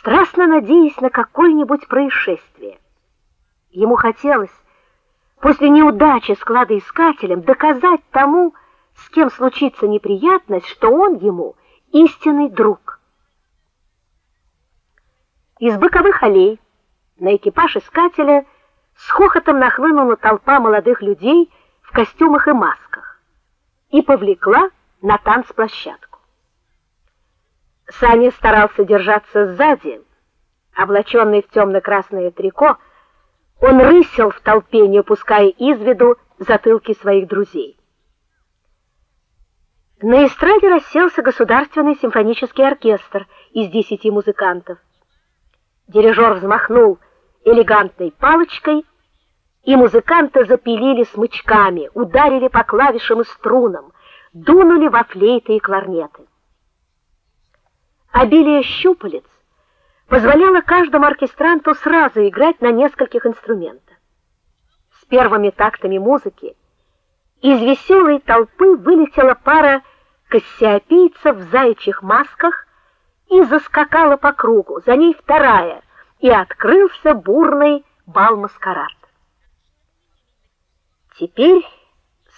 страстно надеясь на какое-нибудь происшествие. Ему хотелось после неудачи с кладоискателем доказать тому, с кем случится неприятность, что он ему истинный друг. Из боковых аллей на экипаж искателя с хохотом нахлынула толпа молодых людей в костюмах и масках и повлекла на танцплощадку. Саня старался держаться сзади, облаченный в темно красное трико, он рысил в толпе, не упуская из виду затылки своих друзей. На эстраде расселся государственный симфонический оркестр из десяти музыкантов. Дирижер взмахнул элегантной палочкой, и музыканты запилили смычками, ударили по клавишам и струнам, дунули во флейты и кларнеты. Обилие щупалец позволяло каждому оркестранту сразу играть на нескольких инструментах. С первыми тактами музыки из веселой толпы вылетела пара кассиопейцев в заячьих масках и заскакала по кругу, за ней вторая, и открылся бурный бал-маскарад. Теперь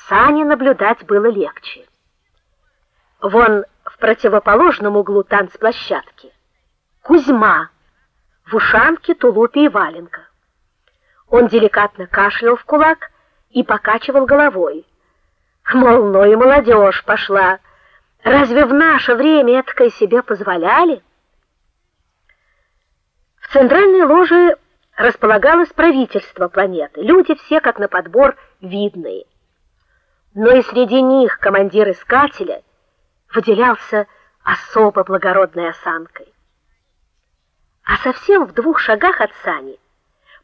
Сане наблюдать было легче. Вон в противоположном углу танцплощадки Кузьма в ушанке, тулупе и валенках. Он деликатно кашлял в кулак и покачивал головой. Мол, ну и молодежь пошла. Разве в наше время этакое себе позволяли? В центральной ложе располагалось правительство планеты. Люди все как на подбор видные. Но и среди них командир искателя выделялся особо благородной осанкой. А совсем в двух шагах от Сани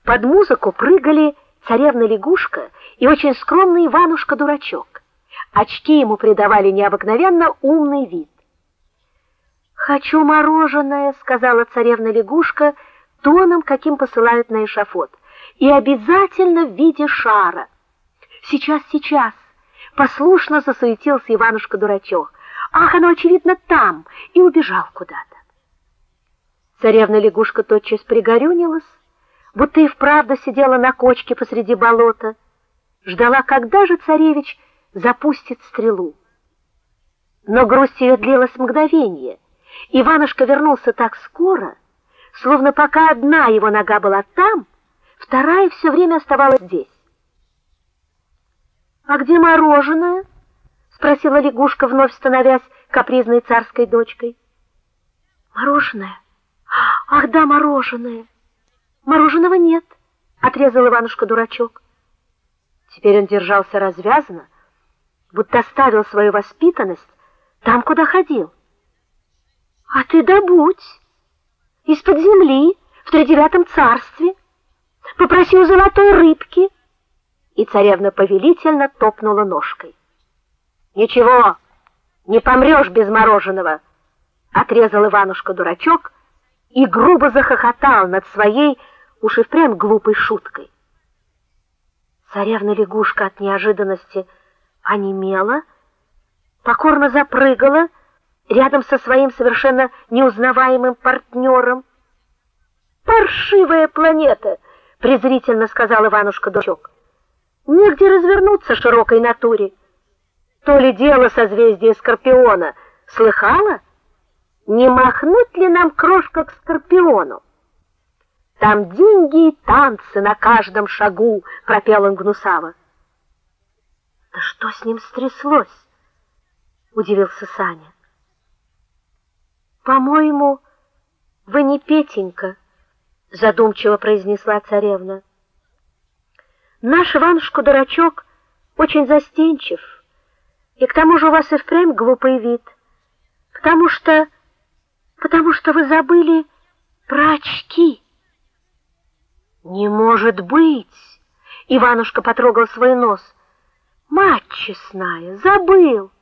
под музыку прыгали царевна лягушка и очень скромный Иванушка-дурачок. Очки ему придавали необыкновенно умный вид. "Хочу мороженое", сказала царевна лягушка тоном, каким посылают на эшафот, "и обязательно в виде шара". "Сейчас, сейчас", послушно засуетился Иванушка-дурачок. "Ах, оно очевидно там" и убежал куда-то. Царевна лягушка тотчас пригорюнилась, будто и вправду сидела на кочке посреди болота, ждала, когда же царевич запустит стрелу. Но грусть ее длилась мгновение. Иванушка вернулся так скоро, словно пока одна его нога была там, вторая все время оставалась здесь. А где мороженое? Спросила лягушка, вновь становясь капризной царской дочкой. Мороженое. Ах, да, мороженое. Мороженого нет, отрезал Иванушка дурачок. Теперь он держался развязно, будто оставил свою воспитанность там, куда ходил. А ты добудь из-под земли в тридевятом царстве. Попроси у золотой рыбки. И царевна повелительно топнула ножкой. Ничего, не помрешь без мороженого, отрезал Иванушка дурачок и грубо захохотал над своей уж и впрямь глупой шуткой. Царевна лягушка от неожиданности онемела, покорно запрыгала рядом со своим совершенно неузнаваемым партнером. Паршивая планета, презрительно сказал Иванушка дурачок. Негде развернуться широкой натуре. То ли дело созвездие Скорпиона, слыхала? Не махнуть ли нам крошка к Скорпиону? Там деньги и танцы на каждом шагу, пропел он гнусаво. Да что с ним стряслось? удивился Саня. По-моему, вы не Петенька, задумчиво произнесла царевна. Наш Иванушка дурачок очень застенчив. И к тому же у вас и впрямь глупый вид, потому что потому что вы забыли про очки. Не может быть. Иванушка потрогал свой нос. Мать честная, забыл.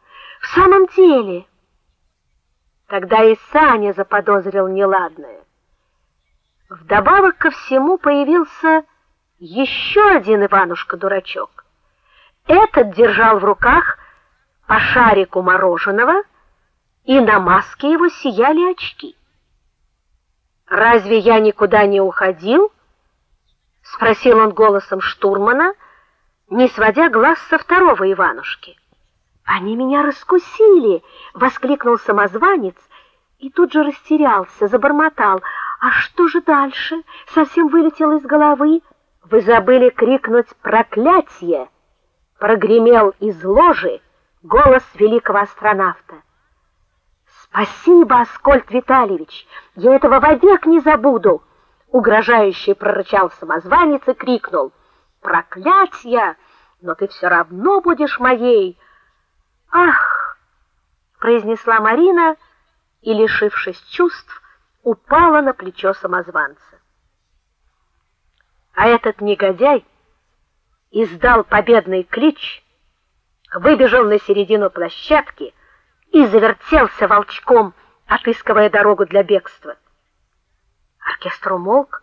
В самом деле. Тогда и Саня заподозрил неладное. Вдобавок ко всему появился еще один Иванушка-дурачок. Этот держал в руках по шарику мороженого, и на маске его сияли очки. Разве я никуда не уходил? спросил он голосом штурмана, не сводя глаз со второго Иванушки. Они меня раскусили, воскликнул самозванец и тут же растерялся, забормотал: "А что же дальше?" Совсем вылетело из головы. "Вы забыли крикнуть проклятие!" прогремел из ложи голос великого астронавта. Спасибо, Аскольд Витальевич. Я этого вовек не забуду, угрожающе прорычал самозванец и крикнул: "Проклятье! Но ты все равно будешь моей!" Ах, произнесла Марина и, лишившись чувств, упала на плечо самозванца. А этот негодяй издал победный клич, выбежал на середину площадки и завертелся волчком, отыскивая дорогу для бегства. Оркестр умолк,